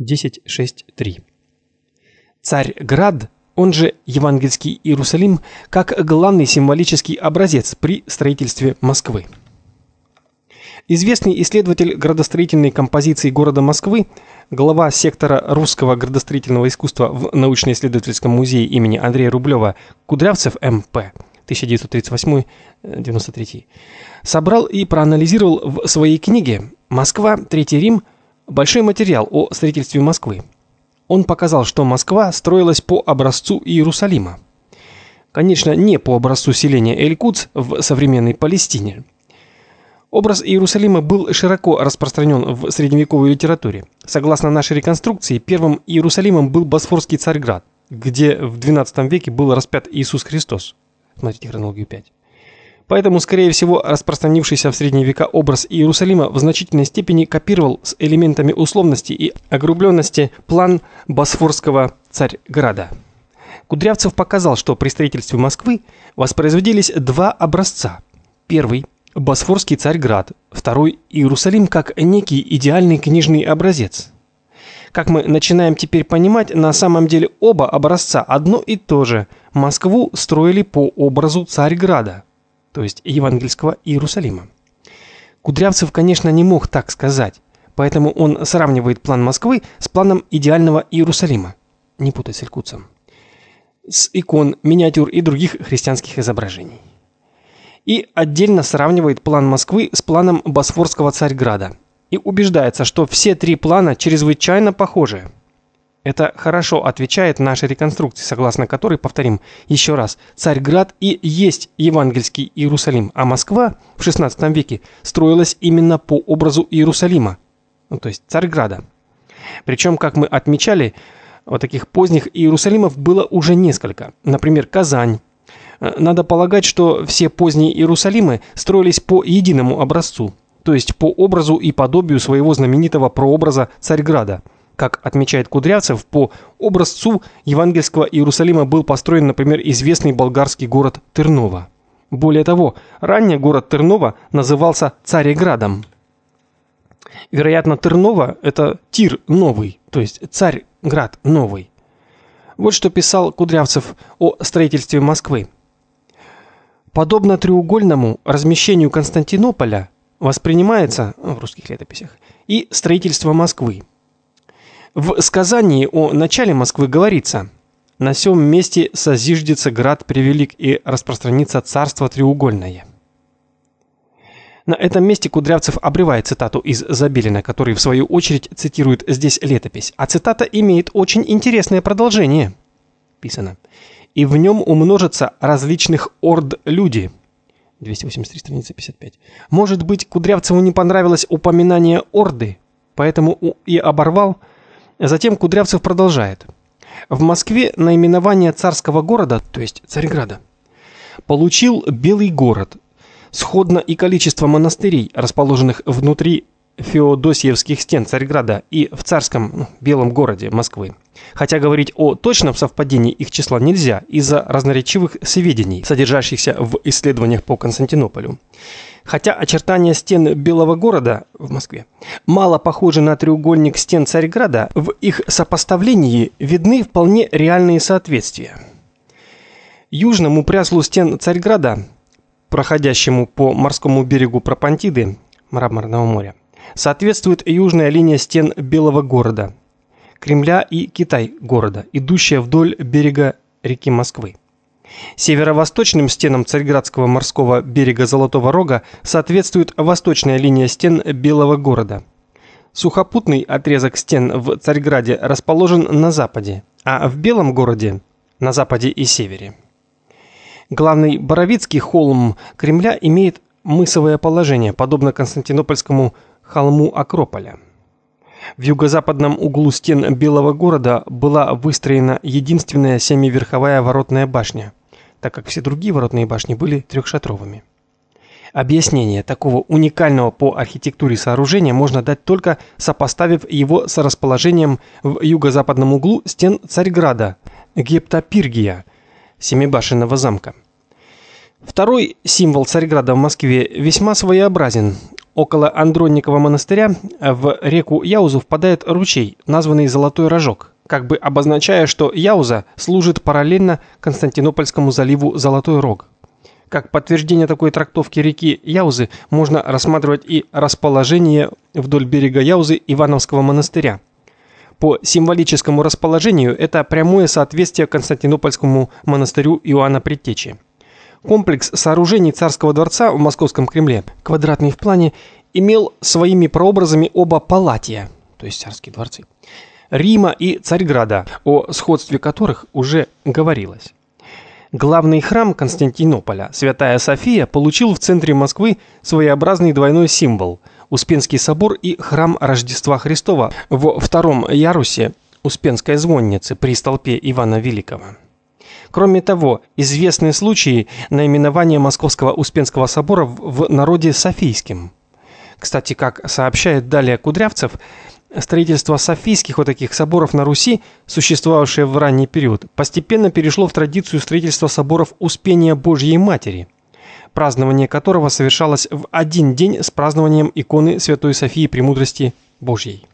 10.6.3 Царь-град, он же евангельский Иерусалим, как главный символический образец при строительстве Москвы. Известный исследователь градостроительной композиции города Москвы, глава сектора русского градостроительного искусства в научно-исследовательском музее имени Андрея Рублева Кудрявцев М.П. 1938-93, собрал и проанализировал в своей книге «Москва. Третий Рим» большой материал о строительстве Москвы. Он показал, что Москва строилась по образцу Иерусалима. Конечно, не по образцу селения Эль-Кудс в современной Палестине. Образ Иерусалима был широко распространен в средневековой литературе. Согласно нашей реконструкции, первым Иерусалимом был Босфорский Царьград, где в XII веке был распят Иисус Христос. Смотрите хронологию 5. Поэтому, скорее всего, распространившийся в средние века образ Иерусалима в значительной степени копировал с элементами условности и огрубленности план Босфорского Царьграда. Кудрявцев показал, что при строительстве Москвы воспроизводились два образца. Первый Босфорский Царьград, второй Иерусалим как некий идеальный книжный образец. Как мы начинаем теперь понимать, на самом деле оба образца одно и то же. Москву строили по образу Царьграда то есть евангельского Иерусалима. Кудрявцев, конечно, не мог так сказать, поэтому он сравнивает план Москвы с планом идеального Иерусалима. Не путать с Илькутцем. С икон, миниатюр и других христианских изображений. И отдельно сравнивает план Москвы с планом Босфорского Царьграда и убеждается, что все три плана чрезвычайно похожи. Это хорошо отвечает нашей реконструкции, согласно которой, повторим еще раз, Царьград и есть евангельский Иерусалим, а Москва в XVI веке строилась именно по образу Иерусалима, ну, то есть Царьграда. Причем, как мы отмечали, вот таких поздних Иерусалимов было уже несколько. Например, Казань. Надо полагать, что все поздние Иерусалимы строились по единому образцу, то есть по образу и подобию своего знаменитого прообраза Царьграда – как отмечает Кудрявцев, по образцу евангельского Иерусалима был построен, например, известный болгарский город Терново. Более того, ранее город Терново назывался Цареградом. Вероятно, Терново это Тир новый, то есть Царьград новый. Вот что писал Кудрявцев о строительстве Москвы. Подобно треугольному размещению Константинополя воспринимается в русских летописях и строительство Москвы. В сказании о начале Москвы говорится: на сём месте созиждется град превелик и распространится царство треугольное. На этом месте Кудрявцев обрывает цитату из Забелина, который в свою очередь цитирует здесь летопись. А цитата имеет очень интересное продолжение. Писано: "И в нем умножатся различных орд люди". 283 страница 55. Может быть, Кудрявцеву не понравилось упоминание орды, поэтому и оборвал Затем Кудрявцев продолжает. В Москве наименование царского города, то есть Царьграда, получил Белый город. Сходно и количество монастырей, расположенных внутри Феодосиевских стен Царьграда и в царском ну, Белом городе Москвы. Хотя говорить о точном совпадении их числа нельзя из-за разноречивых сведений, содержащихся в исследованиях по Константинополю. Хотя очертания стен Белого города в Москве мало похожи на треугольник стен Царьграда, в их сопоставлении видны вполне реальные соответствия. Южному пряслу стен Царьграда, проходящему по морскому берегу Пропантиды, Мраморного моря, соответствует южная линия стен Белого города, Кремля и Китай-города, идущая вдоль берега реки Москвы. Северо-восточным стенам Царьградского морского берега Золотого Рога соответствует восточная линия стен Белого города. Сухопутный отрезок стен в Царьграде расположен на западе, а в Белом городе на западе и севере. Главный Боровицкий холм Кремля имеет мысовое положение, подобно Константинопольскому холму Акрополя. В юго-западном углу стен Белого города была выстроена единственная семиверховая воротная башня, так как все другие воротные башни были трехшатровыми. Объяснение такого уникального по архитектуре сооружения можно дать только сопоставив его с расположением в юго-западном углу стен Царьграда, Гептопиргия, семибашенного замка. Второй символ Царьграда в Москве весьма своеобразен. Около Андронникова монастыря в реку Яузу впадает ручей, названный Золотой рожок, как бы обозначая, что Яуза служит параллельно Константинопольскому заливу Золотой рог. Как подтверждение такой трактовки реки Яузы можно рассматривать и расположение вдоль берега Яузы Ивановского монастыря. По символическому расположению это прямое соответствие Константинопольскому монастырю Иоанна Предтечи. Комплекс сооружений царского дворца в Московском Кремле, квадратный в плане, имел своими прообразами оба палатия, то есть царские дворцы, Рима и Царьграда, о сходстве которых уже говорилось. Главный храм Константинополя, Святая София, получил в центре Москвы своеобразный двойной символ – Успенский собор и храм Рождества Христова во втором ярусе Успенской звонницы при столпе Ивана Великого. Кроме того, известны случаи наименования Московского Успенского собора в народе Софийским. Кстати, как сообщает далее Кудрявцев, строительство софийских вот таких соборов на Руси, существовавшее в ранний период, постепенно перешло в традицию строительства соборов Успения Божьей Матери, празднование которого совершалось в один день с празднованием иконы Святой Софии Премудрости Божьей.